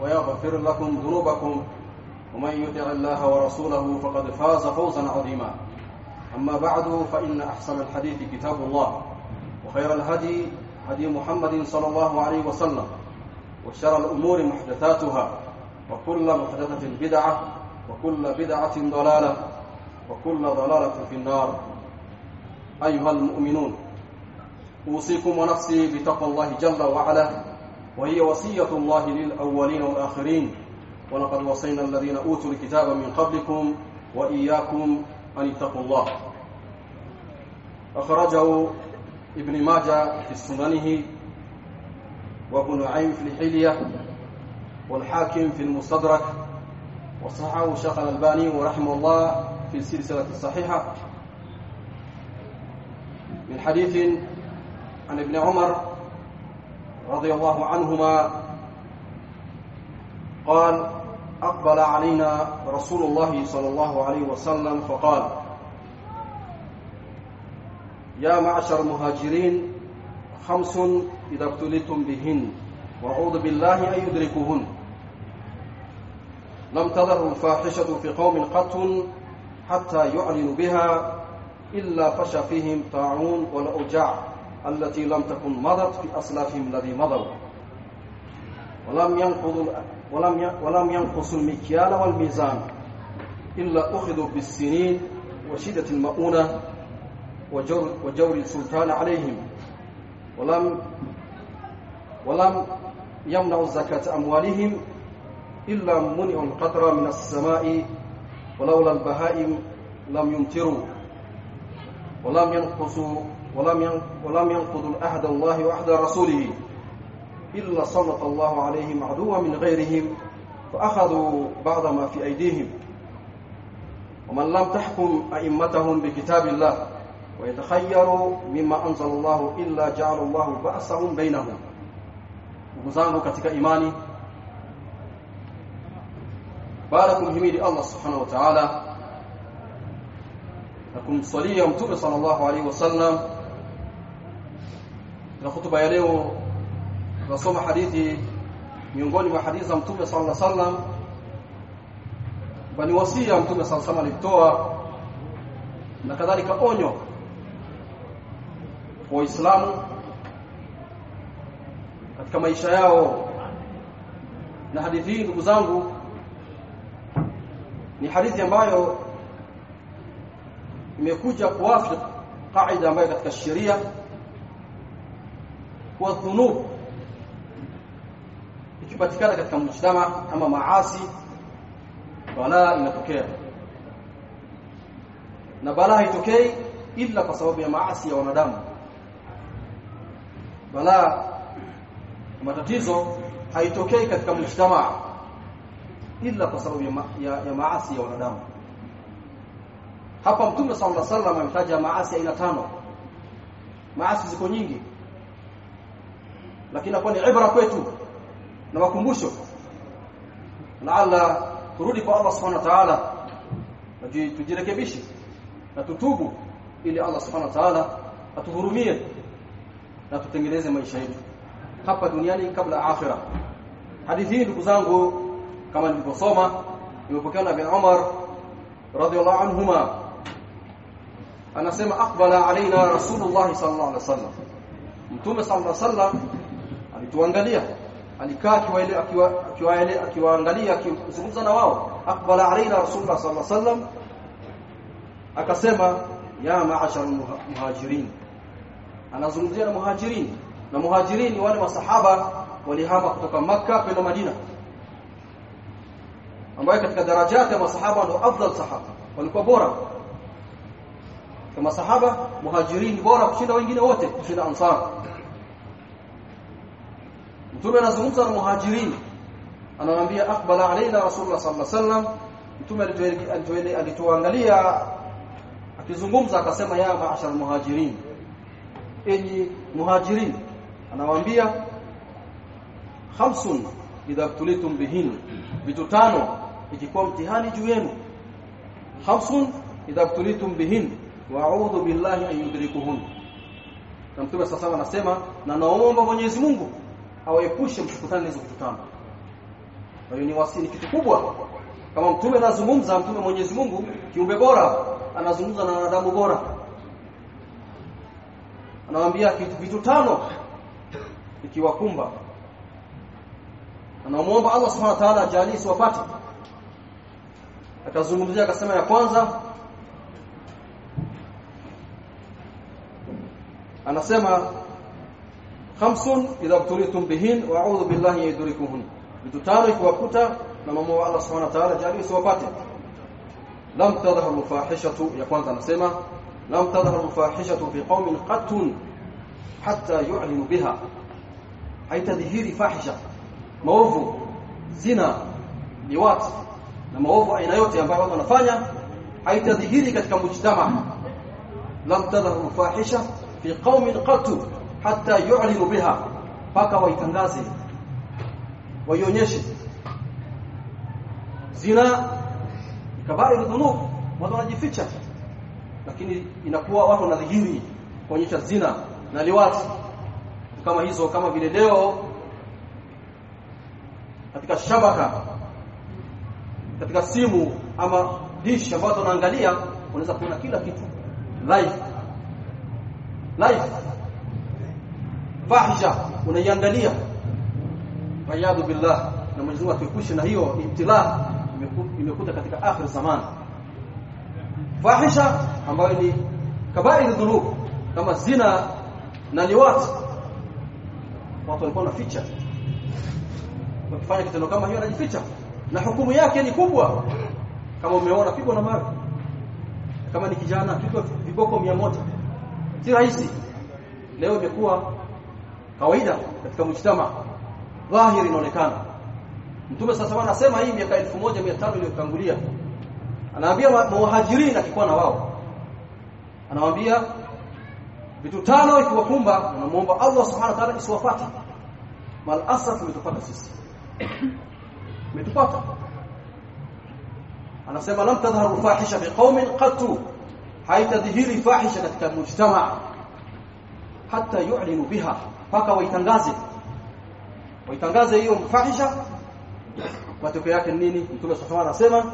ويغفر لكم ذنوبكم ومن يطع الله ورسوله فقد فاز فوزا عظيما. أما بعد فإن أحسن الحديث كتاب الله وخير الهدي هدي محمد صلى الله عليه وسلم وشر الأمور محدثاتها وكل محدثة بدعة وكل بدعة ضلالة وكل ضلالة في النار. أيها المؤمنون أوصيكم ونفسي بتقوى الله جل وعلا وهي وصية الله للأولين والآخرين. ولقد وصينا الذين أوتوا الكتاب من قبلكم وإياكم أن اتقوا الله. أخرجه ابن ماجه في سننه وابن نعيم في الحلية والحاكم في المستدرك. وصححه الشيخ الألباني ورحمه الله في السلسلة الصحيحة. من حديث عن ابن عمر رضي الله عنهما قال أقبل علينا رسول الله صلى الله عليه وسلم فقال يا معشر المهاجرين خمس إذا ابتليتم بهن وأعوذ بالله أن يدركوهن. لم تذر الفاحشة في قوم قط حتى يعلنوا بها إلا فشى فيهم طاعون والأوجاع التي لم تكن مضت في أسلافهم الذي مضوا. ولم ولم ينقصوا المكيال والميزان إلا أخذوا بالسنين وشدة المؤونة وجور, وجور السلطان عليهم. ولم ولم يمنعوا زكاة أموالهم إلا منعوا القطر من السماء ولولا البهائم لم يمطروا. ولم ينقصوا ولم ولم ينقضوا عهد الله وعهد رسوله إلا سلط الله عليهم عدوا من غيرهم فأخذوا بعض ما في أيديهم. ومن لم تحكم أئمتهم بكتاب الله ويتخيروا مما أنزل الله إلا جعل الله بأسهم بينهم. ومزانه katika imani Allah subhanahu wa ta'ala na kumswalia mtume sallallahu alaihi wasallam. Na hutuba ya leo tunasoma hadithi miongoni mwa hadithi za mtume sallallahu alaihi wasallam. Bali wasia mtume sallallahu alaihi alitoa na kadhalika onyo kwa waislamu katika maisha yao. Na hadithi ndugu zangu ni hadithi ambayo imekuja kuwafik kaida ambayo katika sheria kwa dhunub ikipatikana katika mujtama kama maasi balaa inatokea na balaa haitokei ila kwa sababu ya maasi ya wanadamu balaa matatizo haitokei katika mujtama ila kwa sababu ya, ya, ya maasi ya wanadamu hapa mtume sallallahu alaihi wasallam ametaja maasi aina tano. Maasi ziko nyingi. Lakini hapo ni ibra kwetu na makumbusho. Laala turudi kwa Allah subhanahu wa ta'ala na tujirekebishe na tutubu ili Allah subhanahu wa ta'ala atuhurumie na tutengeneze maisha yetu. Hapa duniani kabla akhira. Hadithi hii ndugu zangu kama nilivyosoma imepokewa na bin Umar radhiyallahu anhuma anasema aqbala alaina rasulullah sallallahu alaihi wasallam mtume sallallahu alaihi wasallam alituangalia alikaa akiwaangalia akiwa, akiwa akiwaangalia akizungumza na wao aqbala alaina rasulullah sallallahu alaihi wasallam akasema ya ma'ashar muhajirin anazungumzia na muhajirin na muhajirin wale masahaba walihama kutoka maka kwenda Madina ambayo katika darajati ya masahaba ndio afdal sahaba walikuwa bora kama sahaba muhajirin bora kushinda wengine wote kushinda ansar. Mtume anazungumza na muhajirin. Anamwambia aqbala alaina rasulullah sallallahu alaihi wasallam. Mtume alitoangalia akizungumza akasema ya maashar muhajirin. Enyi muhajirin anawaambia khamsun idha tulitum bihin vitu tano ikikuwa mtihani juu yenu. Khamsun idha tulitum bihin wa'udhu billahi an na mtume sasa anasema na naomba Mwenyezi Mungu awaepushe mkutano hizo vitu tano kwa hiyo ni wasini kitu kubwa. Kama mtume anazungumza mtume Mwenyezi Mungu kiumbe bora anazungumza na wanadamu bora. Anawaambia kitu vitu tano ikiwakumba anamuomba Allah Subhanahu wa ta'ala ajalie siwapate akazungumzia akasema ya kwanza anasema khamsun idha btulitum bihin wa a'udhu billahi yadurikuhun vitu tano ikiwakuta na mama Allah Subhanahu wa ta'ala ajalie siwapate lam tadhharu fahishatu ya kwanza anasema lam tadhharu fahishatu fi qaumin qattun hatta yu'linu biha haitadhihiri fahisha maovu zina liwat na maovu aina yote ambayo watu wanafanya haitadhihiri katika mujtama lam tadhharu fahisha fi qaumin qatu hatta yu'linu biha paka waitangaze waionyeshe. Zina kabari dhunub watu wanajificha lakini inakuwa watu wanadhihiri kuonyesha zina na liwati. Kama hizo kama vile leo katika shabaka katika simu ama dish ambayo tunaangalia unaweza kuona kila kitu live live fahisha unaiangalia. Wayadu billah. Na Mwenyezi Mungu na hiyo ibtila imekuta katika akhir zaman fahisha ambayo ni kabair dhunub kama zina na liwat. Watu walikuwa wanaficha. Wakifanya kitendo kama hiyo anajificha na hukumu yake ni kubwa. Kama umeona pigwa na mawe. Kama ni kijana pigwa viboko 100 si rahisi. Leo imekuwa kawaida katika mujtama. Dhahiri inaonekana. Mtume sasa anasema hii miaka 1500 iliyotangulia. Anaambia muhajirin akikuwa na wao. Anawaambia vitu tano ikiwakumba anamuomba Allah subhanahu wa ta'ala isiwapate mal asaf umetupata sisi. Umetupata. Anasema lam tadhharu fahisha biqaumin qatu haitadhihiri fahisha katika mujtama hata yu'linu biha paka waitangaze waitangaze hiyo fahisha matokeo yake nini mtume sallallahu anasema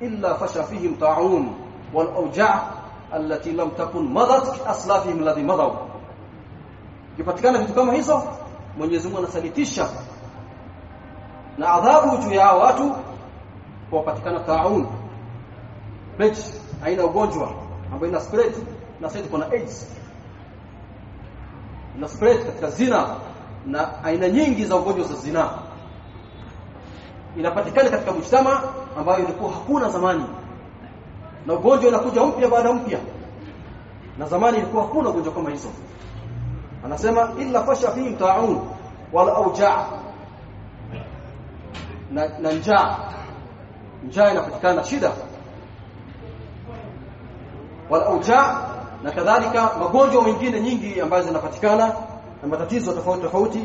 illa fasha fihim ta'un wal awja' allati lam takun madat fi aslafihim alladhi madaw kipatikana vitu kama hizo Mwenyezi Mungu anasalitisha na adhabu juu ya watu kwa kupatikana ta'un plague aina ugonjwa ambayo ina spread. Na sasa kuna AIDS. Na spread katika zina na aina nyingi za ugonjwa za zina. Inapatikana katika mujtama ambayo ilikuwa hakuna zamani. Na ugonjwa unakuja mpya baada mpya na zamani ilikuwa hakuna ugonjwa kama hizo. Anasema illa fasha fihi ta'un wala auja na, na njaa. Njaa inapatikana shida awja' na kadhalika magonjwa mengine nyingi ambazo zinapatikana na matatizo tofauti tofauti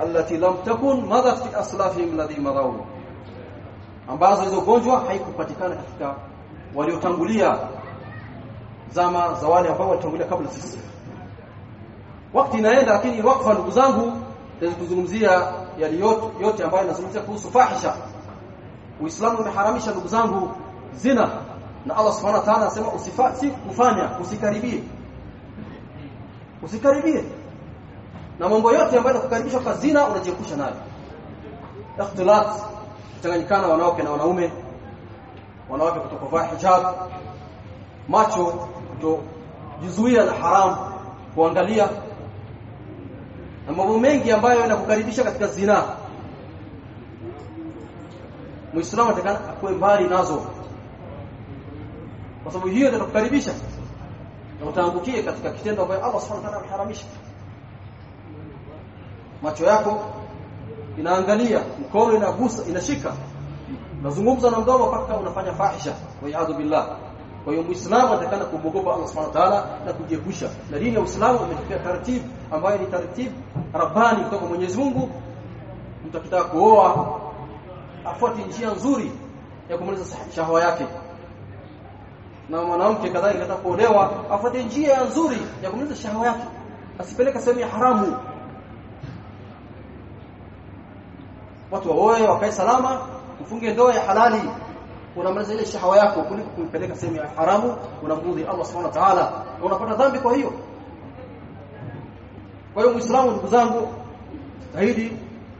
allati lam takun madat fi aslafihim alladhi madaw ambazo hizo gonjwa haikupatikana katika waliotangulia zama za wale ambao walitangulia kabla sisi wakati inaenda lakini wakfa ndugu zangu kuzungumzia yale yote, ambayo inazungumzia kuhusu fahisha Uislamu umeharamisha ndugu zangu zina na Allah Subhanahu wa ta'ala anasema usifa si kufanya usikaribie. Usikaribie. Na mambo yote ambayo yanakukaribisha kwa zina unajiepusha nayo. Ikhtilat kuchanganyikana wanawake na wanaume. Wanawake kutokuvaa hijab. Macho kutojizuia na haram kuangalia. Na mambo mengi ambayo yanakukaribisha katika zina. Muislamu atakana akuwe mbali nazo kwa sababu hiyo itakukaribisha na utaangukie katika kitendo ambacho Allah Subhanahu wa ta'ala ameharamisha. Macho yako inaangalia mkono inagusa inashika. Nazungumza na mdomo mpaka unafanya fahisha. Wa iyadhu billah. Kwa hiyo muislamu atakana kumwogopa Allah subhanahu wa ta'ala na kujiepusha. Na dini ya Uislamu imetokea taratibu ambayo ni taratibu rabbani kutoka Mwenyezi Mungu. Mtu akitaka kuoa afuate njia nzuri ya kumaliza shahwa yake na mwanamke kadhalika anataka kuolewa afuate njia nzuri ya kumaliza shahawa yake asipeleke sehemu ya haramu. Watu waoe wakae salama ufunge ndoa ya halali. Unamaliza ile shahawa yako kuliko kuipeleka sehemu ya haramu unamudhi Allah subhanahu wa ta'ala na unapata dhambi kwa hiyo. Kwa hiyo muislamu ndugu zangu zaidi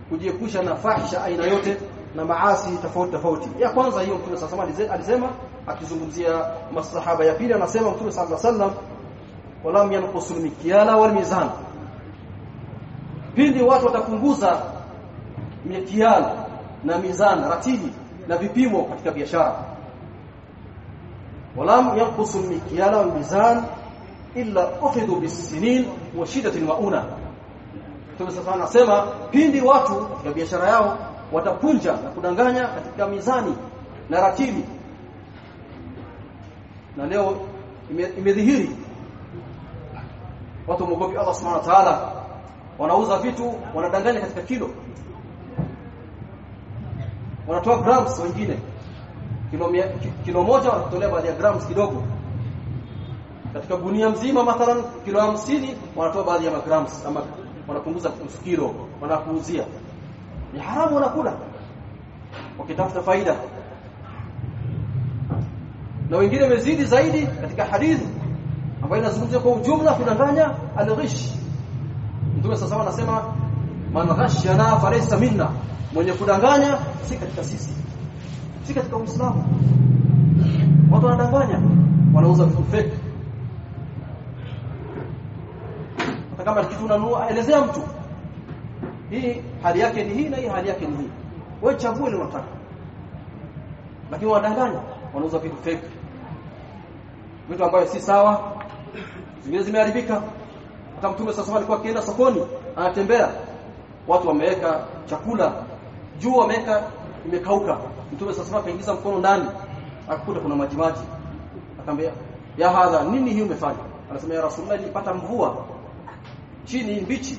kujiepusha na fahisha aina yote na maasi tofauti tofauti. Ya kwanza hiyo mtume sasa alisema akizungumzia masahaba ya pili anasema mtume sallallahu alaihi wasallam walam yanqusul mikyala wal mizan. Pindi watu watapunguza mikyala na mizan ratili na vipimo katika biashara. Walam yanqusul mikyala wal mizan illa ukhidhu bisinin wa shiddati mauna Mtume sasa anasema pindi watu katika biashara yao watapunja na kudanganya katika mizani na ratili na leo imedhihiri. Ime watu mwogopi Allah Subhanahu wa Ta'ala. Wanauza vitu wanadanganya katika kilo. Wanatoa grams wengine. Kilo, mia, kilo moja wanatolea baadhi ya grams kidogo. Katika gunia mzima mathalan kilo 50 wanatoa baadhi ya grams ama wanapunguza kilo wanakuuzia ni haramu wanakula. Wakitafuta faida na wengine wamezidi zaidi katika hadithi ambayo inazungumzia kwa ujumla kudanganya al-ghish. Mtume sasa anasema man ghashana falaysa minna. Mwenye kudanganya si katika sisi si katika Uislamu. Watu wanadanganya wanauza vitu fake. Hata kama kitu unanunua elezea mtu hii hali yake ni hii na hii hali yake ni hii. Wewe chagua ni unataka. Lakini wanadanganya wanauza vitu fake vitu ambayo si sawa zingine zimeharibika. Hata mtume sasa alikuwa akienda sokoni anatembea watu wameweka chakula juu wameweka imekauka. Mtume sasa akaingiza mkono ndani akakuta kuna maji maji. Akamwambia ya hadha nini hii umefanya? Anasema ya rasulullah nilipata mvua chini mbichi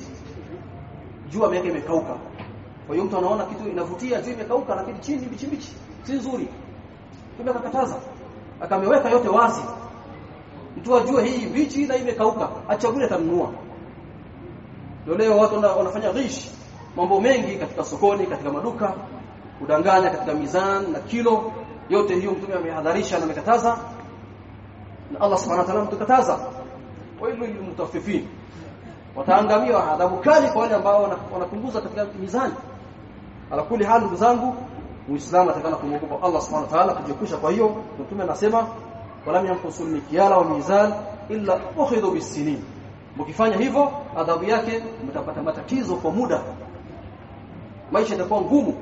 juu ameweka imekauka. Kwa hiyo mtu anaona kitu inavutia juu imekauka lakini chini mbichi mbichi si nzuri. Mtume akakataza akameweka yote wazi mtu ajue hii bichi na imekauka achagulie atanunua. Ndio leo watu wanafanya ghish mambo mengi katika sokoni katika maduka kudanganya katika mizan na kilo. Yote hiyo mtume amehadharisha na amekataza. Na Allah subhanahu wa ta'ala mtukataza wailu lilmutaffifin wataangamia adhabu kali kwa wale ambao wanapunguza katika mizani ala kuli hali ndugu zangu muislamu atakana kumwogopa Allah subhanahu wa ta'ala kujikusha kwa hiyo. Mtume anasema walam yanqusul mikyala wa mizan illa ukhidhu bisinin mkifanya hivyo adhabu yake mtapata matatizo kwa muda. Maisha yatakuwa ngumu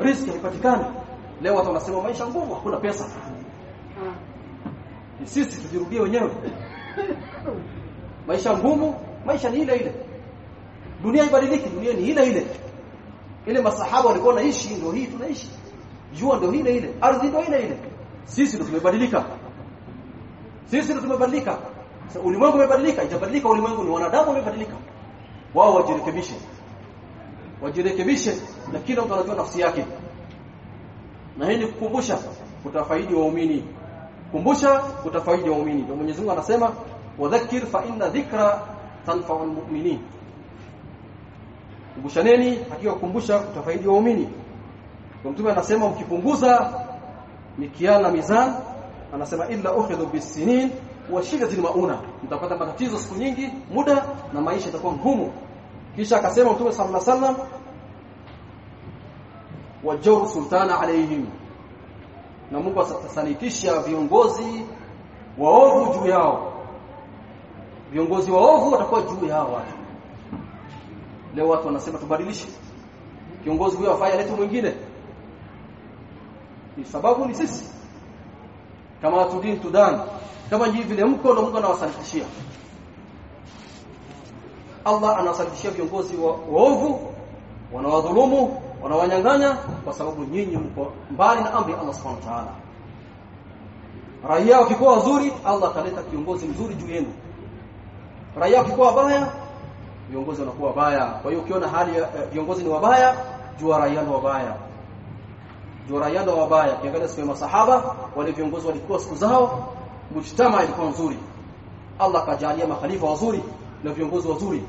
riziki haipatikani. Leo watu wanasema maisha ngumu hakuna pesa. Sisi tujirudie wenyewe. Maisha ngumu maisha ni ile ile. Dunia ibadiliki dunia ni ile ile. Ile masahaba walikuwa naishi ndio hii tunaishi. Jua ndio ile ile ardhi ndio ile ile. Sisi ndio tumebadilika sisi ndio tumebadilika. Ulimwengu umebadilika itabadilika ulimwengu ni wanadamu wamebadilika. Wao wajirekebishe. Wajirekebishe na kila mtu anajua nafsi yake. Na hii ni kukumbusha utafaidi waumini. Kumbusha utafaidi waumini. Ndio Mwenyezi Mungu anasema wadhakir fa inna dhikra tanfa'ul mu'minin kumbushaneni hakika kukumbusha utafaidi waumini. Mtume anasema mkipunguza mikiana mizan anasema illa ukhidhu bisinin wa shiddatil mauna mtapata matatizo siku nyingi muda na maisha itakuwa ngumu. Kisha akasema mtume sallallahu alaihi wasallam wajawru sultana alayhim na Mungu atasanitisha viongozi waovu juu yao. Viongozi waovu watakuwa juu yao watu. Leo watu wanasema tubadilishe. Kiongozi huyo afanye alete mwingine. Ni sababu ni sisi kama tudin tudan kama hivi vile mko ndo Mungu anawasalifishia Allah anawasalitishia viongozi wa waovu wanawadhulumu wanawanyang'anya kwa sababu nyinyi mko mbali na amri ya Allah Subhanahu wa ta'ala. Raia wakikuwa wazuri Allah ataleta kiongozi mzuri juu yenu. Raia wakikuwa wabaya viongozi wanakuwa wabaya. Kwa hiyo ukiona hali ya viongozi ni wabaya jua raia ni wabaya ndio raia wabaya. Kiangalia siku ya masahaba wale viongozi walikuwa siku zao mujtama ilikuwa nzuri. Allah kajalia makhalifa wazuri na viongozi wazuri.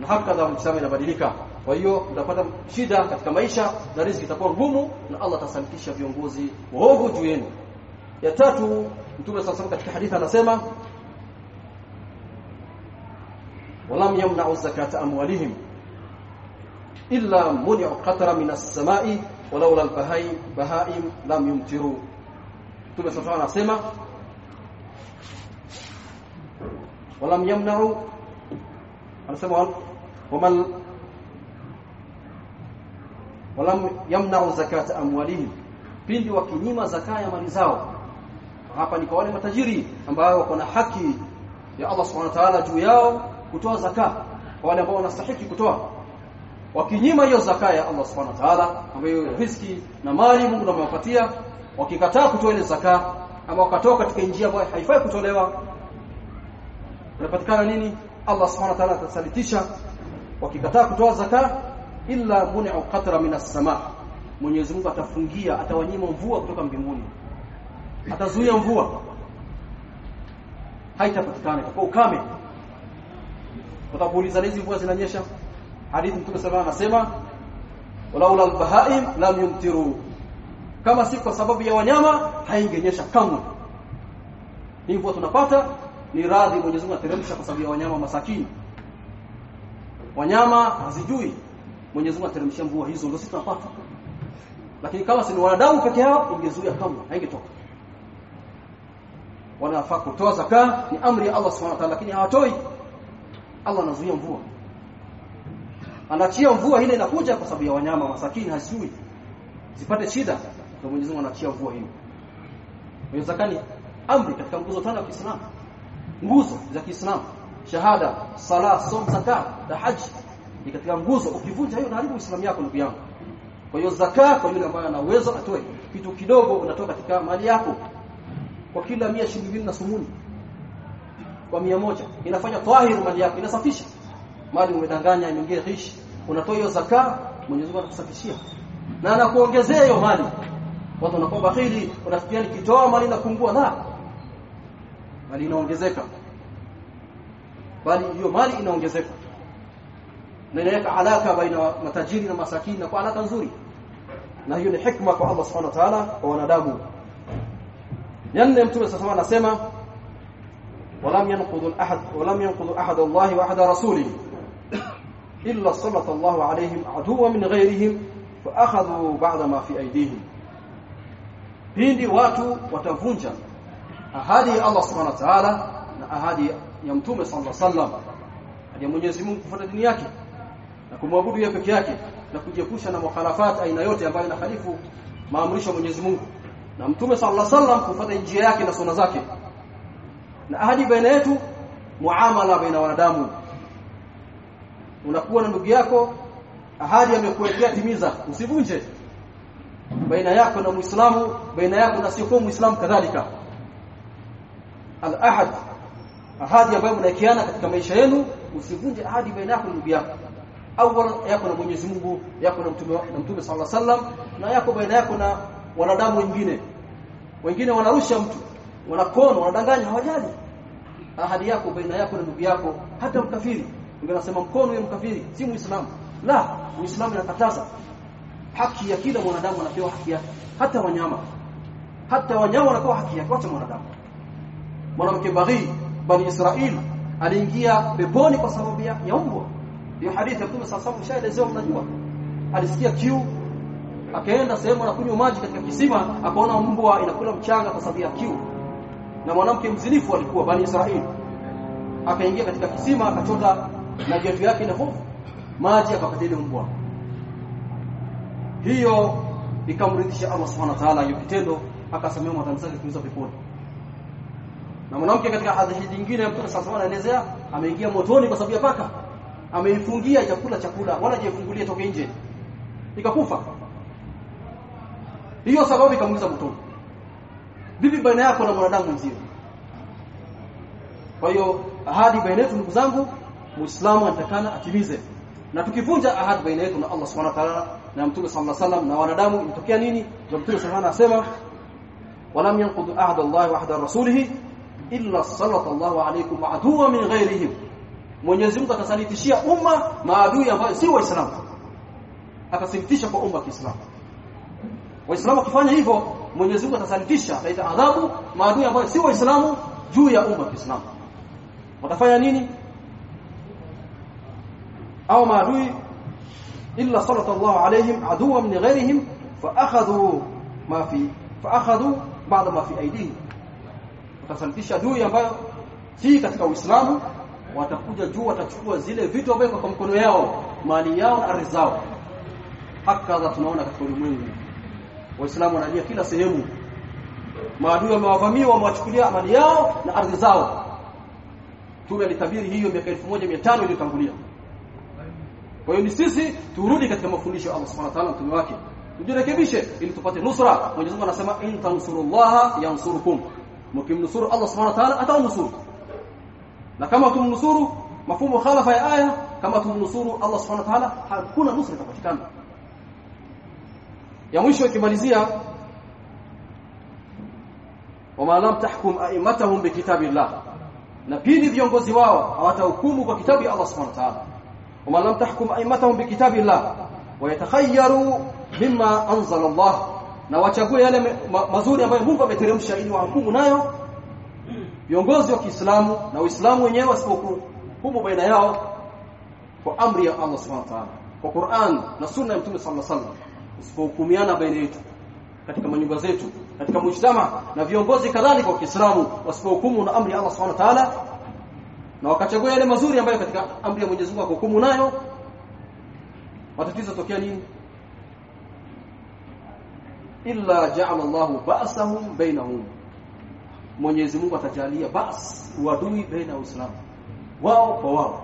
Na hakadha mujtama inabadilika. Kwa hiyo utapata shida katika maisha na riziki itakuwa ngumu na Allah atasalikisha viongozi wovu juu yenu. Ya tatu mtume sasa katika hadithi anasema walam yamna'u zakata amwalihim illa muni'u qatra minas sama'i walaula albahai bahaim lam yumtiru. Mtume sasa anasema walam yamna'u anasema wamal walam yamna'u zakata amwalihim. Pindi wakinyima zakaa ya mali zao hapa ni kwa wale matajiri ambao wako na haki ya Allah subhanahu wa ta'ala juu yao kutoa zakaa kwa wale ambao wanastahili kutoa wakinyima hiyo zaka ya Allah Subhanahu wa ta'ala ambayo riziki na mali Mungu amewapatia wakikataa kutoa ile zaka ama wakatoka katika njia ambayo haifai kutolewa unapatikana nini? Allah Subhanahu wa ta'ala atasalitisha wakikataa kutoa zaka illa mun'u qatra minas sama. Mwenyezi Mungu atafungia atawanyima mvua kutoka mbinguni. Atazuia mvua. Haitapatikana kwa ukame. Utakuuliza hizi mvua zinanyesha hadithi mtume sallallahu anasema walaula albahaim lam yumtiru. Kama si kwa sababu ya wanyama haingenyesha kamwe. Hivyo tunapata ni radhi Mwenyezi Mungu ateremsha kwa sababu ya wanyama masakini wanyama hazijui Mwenyezi Mungu ateremshia mvua hizo ndio sisi tunapata. Lakini kama si ni wanadamu peke yao ingezuia kamwe haingetoka. Wanafaa kutoa zaka ni amri ya Allah Subhanahu wa ta'ala lakini hawatoi. Allah anazuia mvua anachia mvua ile inakuja kwa sababu ya wanyama masakini hasijui zipate shida ndio Mwenyezi Mungu anachia mvua hiyo. Inawezekani amri katika nguzo tano za Kiislamu. Nguzo za Kiislamu. Shahada sala som zakat na haji ni katika nguzo. Ukivunja hiyo unaharibu Uislamu yako ndugu yangu. Kwa hiyo zaka kwa yule ambaye ana uwezo atoe. Kitu kidogo unatoa katika mali yako. Kwa kila 100 shilingi na sumuni. Kwa mia moja. Inafanya tahir mali yako. Inasafisha mali umedanganya imeingia hishi unatoa hiyo zaka Mwenyezi Mungu anakusafishia. Na anakuongezea hiyo mali. Watu wanakuwa bakhili unafikiria nikitoa mali inapungua na mali inaongezeka. Bali hiyo mali inaongezeka. Na inaweka alaka baina matajiri na masakini na kwa alaka nzuri. Na hiyo ni hikma kwa Allah subhanahu wa ta'ala kwa wanadamu. Yanne mtume sasa anasema walam yanqudu ahad wala yanqudu ahad Allah wa ahad rasulihi إلا صلت الله عليهم عدوا من غيرهم فأخذوا بعض ما في أيديهم. هندي واتو وتفنجا أهدي الله سبحانه وتعالى أهدي يمتوم صلى الله عليه وسلم. أهدي من يزمون كفر دنياك لكم أبود يبكياك لكم يكوشنا مخالفات أين يوتي أبائنا خليفه ما أمرش من يزمون na mtume sallallahu alaihi wasallam kufuata njia yake na sunna zake na ahadi baina yetu muamala baina wanadamu unakuwa na ndugu yako ahadi amekuwekea timiza. Usivunje. Baina yako na muislamu baina yako na sio muislamu kadhalika. Al-ahad ahadi ambayo mnaekeana katika maisha yenu usivunje ahadi baina yako na ndugu yako. Awala yako na Mwenyezi Mungu yako na mtume na mtume sallallahu alaihi wasallam na yako baina yako na wanadamu wengine. Wengine wanarusha mtu wanakono wanadanganya hawajali. Ahadi yako baina yako na ndugu yako hata mkafiri wengine nasema mkono ya mkafiri si muislamu. La muislamu anakataza haki ya kila mwanadamu anapewa haki yake. Hata wanyama. Hata wanyama wanapewa haki yake. Wote mwanadamu. Mwanamke baghi bani israeli aliingia peponi kwa sababu ya, mbwa hiyo hadithi ya Mtume alayhi wasallam mnajua. Alisikia kiu. Akaenda sehemu anakunywa maji katika kisima akaona mbwa inakula mchanga kwa sababu ya kiu. Na mwanamke mzinifu alikuwa bani Israeli akaingia katika kisima akachota na kiatu yake na hofu maji akapata ile mbwa. Hiyo ikamridhisha Allah subhanahu wa ta'ala hiyo kitendo akasamehewa madhambi kuingia peponi. Na mwanamke katika hadithi nyingine Mtume sasa anaelezea ameingia motoni kwa sababu ya paka. Ameifungia chakula chakula wala hajaifungulia toke nje. Ikakufa. Hiyo sababu ikamuliza motoni. Vipi baina yako na mwanadamu mzima? kwa hiyo ahadi baina yetu ndugu zangu muislamu anatakana atimize na tukivunja ahadi baina yetu na Allah subhanahu wa ta'ala na mtume sallallahu alaihi wasallam na wanadamu inatokea nini ndio mtume sallallahu anasema walam yanqudu ahda Allah wa ahda rasulih illa sallallahu alaykum aduwa min ghayrihim Mwenyezi Mungu atasalitishia umma maadui ambao si waislamu akasilitisha kwa umma wa Kiislamu waislamu wakifanya hivyo Mwenyezi Mungu atasalitisha aita adhabu maadui ambao si waislamu juu ya umma wa Kiislamu watafanya nini au maadui illa sallallahu alayhim aduwa min ghairihim fa akhadhu ma fi fa akhadhu ba'da ma fi aydihim watasalitisha adui ambayo si katika Uislamu watakuja juu watachukua zile vitu ambavyo kwa mkono yao mali yao na ardhi zao hakadha tunaona katika ulimwengu waislamu wanalia kila sehemu maadui wamewavamia wamewachukulia mali yao na ardhi zao tume alitabiri hiyo miaka 1500 iliyotangulia kwa hiyo ni sisi turudi katika mafundisho ya Allah Subhanahu wa ta'ala mtume wake tujirekebishe ili tupate nusra Mwenyezi Mungu anasema in tansurullaha yansurukum mkimnusuru Allah Subhanahu wa ta'ala atawanusuru na kama tumnusuru mafumo khalafa ya aya kama tumnusuru Allah Subhanahu wa ta'ala hakuna nusra itapatikana ya mwisho ikimalizia wama lam tahkum a'immatahum bikitabillah na pili viongozi wao hawatahukumu kwa kitabu ya Allah Subhanahu wa ta'ala wama lam tahkum ائمتهم بكتاب الله ويتخيروا anzala انزل na wachague yale mazuri ambayo Mungu ameteremsha ili wahukumu nayo. Viongozi wa Kiislamu na Uislamu wenyewe wasipohukumu baina yao kwa amri ya Allah Subhanahu wa ta'ala kwa Qur'an na sunna ya Mtume sallallahu alaihi wasallam baina yetu katika manyumba zetu katika mujtama na viongozi kadhalika wa Kiislamu wasipohukumu na amri ya Allah Subhanahu wa ta'ala na wakachagua yale mazuri ambayo katika amri ya Mwenyezi Mungu akuhukumu nayo. Matatizo tokea nini? Illa ja'ala Allahu ba'sahum bainahum. Mwenyezi Mungu atajalia bas uadui baina ya Uislamu wao kwa wao.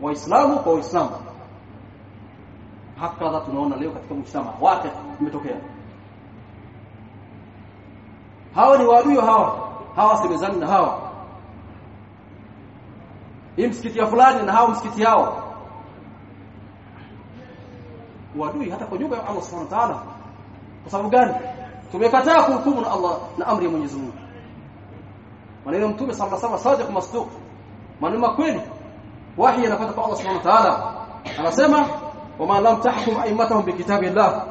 Waislamu kwa Waislamu. Hakadha tunaona leo katika mshtama wake umetokea hawa ni waadui hawa. Hawa semezani na hawa hii msikiti ya fulani na hawa msikiti yao uadui hata kwa nyumba ya Allah Subhanahu wa ta'ala kwa sababu gani tumekataa kuhukumu na Allah na amri ya Mwenyezi Mungu maneno mtume sallallahu alaihi sadiq masduq maneno kweli wahi yanapata kwa Allah Subhanahu wa ta'ala anasema wama lam tahkum a'immatahum bikitabillah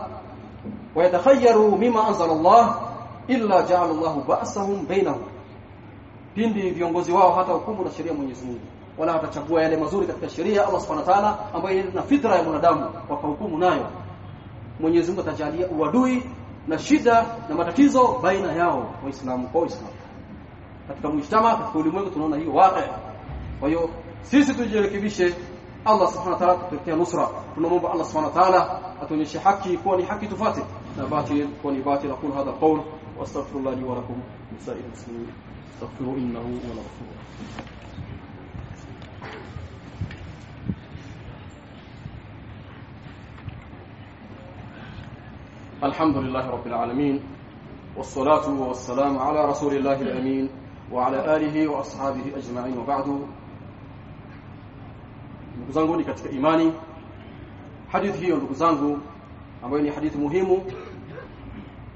wa yatakhayyaru mimma anzala Allah illa ja'ala Allah ba'sahum bainahum pindi viongozi wao hata hukumu na sheria Mwenyezi Mungu wala watachagua yale mazuri katika sheria Allah Subhanahu wa ta'ala ambayo ni fitra ya mwanadamu wakahukumu nayo Mwenyezi Mungu atajalia uadui na shida na matatizo baina yao waislamu kwa waislamu katika mujtama katika ulimwengu tunaona hiyo wazi kwa hiyo sisi tujirekebishe Allah subhanahu wa ta'ala tutetea nusra tunamwomba Allah subhanahu wa ta'ala atuonyeshe haki kuwa ni haki tufate na batil kuwa ni batil aqul hadha qawl wastaghfirullah li wa lakum sa'il muslimin astaghfiru innahu huwal ghafur الحمد لله رب العالمين والصلاة والسلام على رسول الله الأمين وعلى آله وأصحابه أجمعين وبعد ndugu zangu ambayo ni hadithi muhimu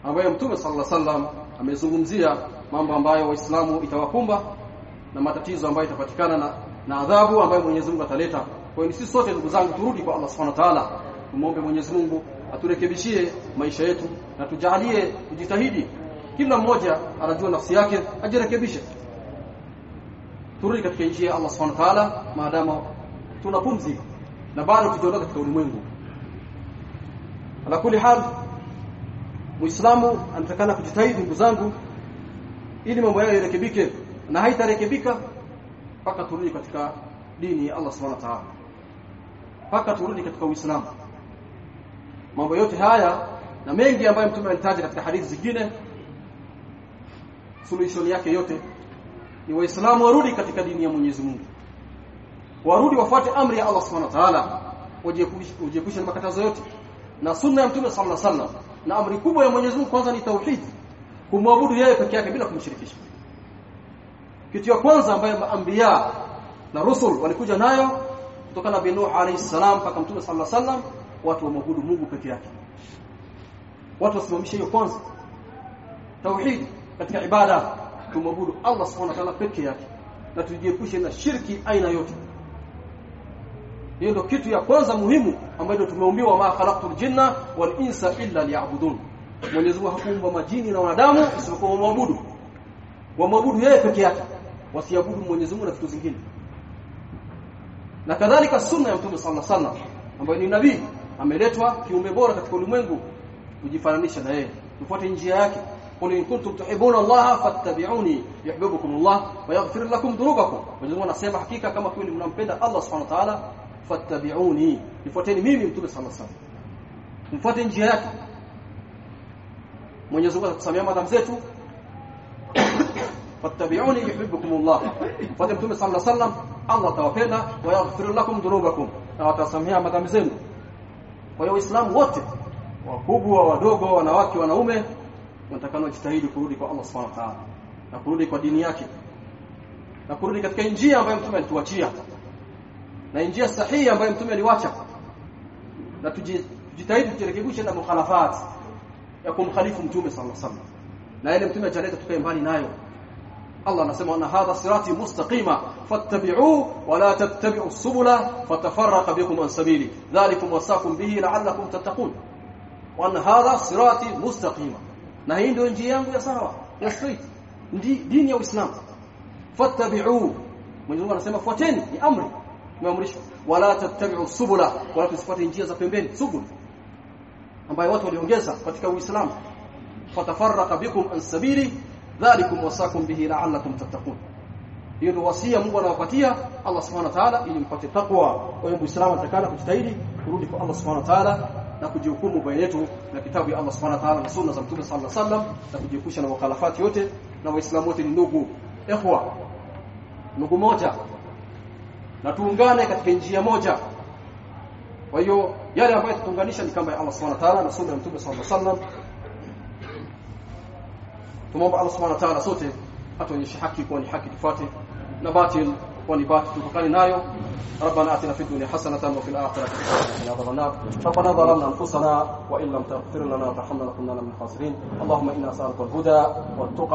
ambayo mtume sallallahu alaihi wasallam amezungumzia mambo ambayo waislamu itawakumba na matatizo ambayo itapatikana na, na adhabu ambayo Mwenyezi Mungu ataleta kwa hiyo sisi sote ndugu zangu turudi kwa Allah Subhanahu wa Ta'ala tumuombe Mwenyezi Mungu aturekebishie maisha yetu na tujalie kujitahidi. Kila mmoja anajua nafsi yake ajirekebishe. Turudi katika njia ya Allah subhanahu wa ta'ala maadamu tuna pumzi na bado tutaondoka katika ulimwengu. Ala kuli hal muislamu anatakana kujitahidi ndugu zangu ili mambo yao yarekebike na haitarekebika mpaka turudi katika dini ya Allah subhanahu wa ta'ala. Mpaka turudi katika uislamu mambo yote haya na mengi ambayo mtume alitaja katika hadithi zingine solution yake yote. Ni waislamu warudi katika dini ya Mwenyezi Mungu warudi wafuate amri ya Allah Subhanahu wa Ta'ala wajiepushe na makatazo yote. Na sunna ya mtume sallallahu alaihi wasallam na amri kubwa ya Mwenyezi Mungu kwanza ni tauhid kumwabudu yeye peke yake bila kumshirikisha. Kitu ya kwanza ambayo maambia na rusul walikuja nayo kutoka na Nuh alayhi salam mpaka mtume sallallahu alaihi wasallam watu wamwabudu Mungu peke yake watu wasimamishe hiyo kwanza tauhid katika ibada tumwabudu Allah subhanahu wa ta'ala peke yake na tujiepushe na shirki aina yote hiyo ndio kitu ya kwanza muhimu ambayo tumeumbiwa ma khalaqtul jinna wal insa illa liya'budun Mwenyezi Mungu hakuumba majini na wanadamu isipokuwa wamwabudu wamwabudu yeye peke yake wasiabudu Mwenyezi Mungu na vitu zingine na kadhalika sunna ya Mtume sallallahu alaihi wasallam ambaye ni nabii ameletwa kiumbe bora katika ulimwengu kujifananisha na yeye tufuate njia yake قل إن كنتم تحبون الله فاتبعوني يحببكم الله ويغفر لكم ذنوبكم Mwenyezi Mungu anasema hakika kama kweli mnampenda Allah Subhanahu wa Ta'ala fattabi'uni nifuateni mimi mtume sallallahu alaihi mfuate njia yake Mwenyezi Mungu atakusamea madhambi zetu fattabi'uni yuhibbukumullah mfuate mtume sallallahu alaihi wasallam Allah atawapenda wa yaghfir lakum dhunubakum na atasamea madhambi zenu kwa hiyo waislamu wote wakubwa wadogo wanawake wanaume wanatakana wajitahidi kurudi kwa Allah Subhanahu wa ta'ala na kurudi kwa dini yake na kurudi katika njia ambayo mtume alituachia na njia sahihi ambayo mtume aliwacha na tujitahidi tujirekebishe na mukhalafat ya kumkhalifu mtume sallallahu alaihi wasallam. Na ile mtume ajaleta tukae mbali nayo Ana hadha sirati mustaqima fattabi'u wa la tattabi'u subula fatafarraqa bikum an sabili dhalikum wasaqum bihi la'allakum tattaqun wa anna hadha sirati mustaqima na hii ndio njia yangu ya sawa ya straight ndi dini ya Uislamu fattabi'u Mwenyezi Mungu anasema fuateni ni amri tumeamrishwa wala tattabi'u subula wala tusifuate njia za pembeni subul ambayo watu waliongeza katika Uislamu fatafarraqa bikum an sabili dhalikum wasakum bihi la'allakum tattaqun. Hiyo ni wasia Mungu anawapatia Allah Subhanahu wa Ta'ala ili mpate takwa kwa hiyo Muislamu atakana kujitahidi kurudi kwa Allah Subhanahu wa Ta'ala na kujihukumu baina yetu na kitabu ya Allah Subhanahu wa Ta'ala na sunna za Mtume sallallahu alaihi wasallam na kujikusha na mukhalafati yote na waislamu wote ni ndugu. Ikhwa ndugu moja na tuungane katika njia moja. Kwa hiyo yale ambayo tutunganisha ni kama ya Allah Subhanahu wa Ta'ala na sunna ya Mtume sallallahu alaihi wasallam tumomba Allah Subhanahu wa Ta'ala sote atuonyeshe haki kuwa ni haki tufuate na batil kuwa ni batil tukakane nayo. ربنا آتنا في الدنيا حسنة وفي الآخرة حسنة عذاب ربنا ظلمنا أنفسنا وإن لم تغفر لنا وترحمنا لكنا من الخاسرين اللهم إنا نسألك الهدى والتقى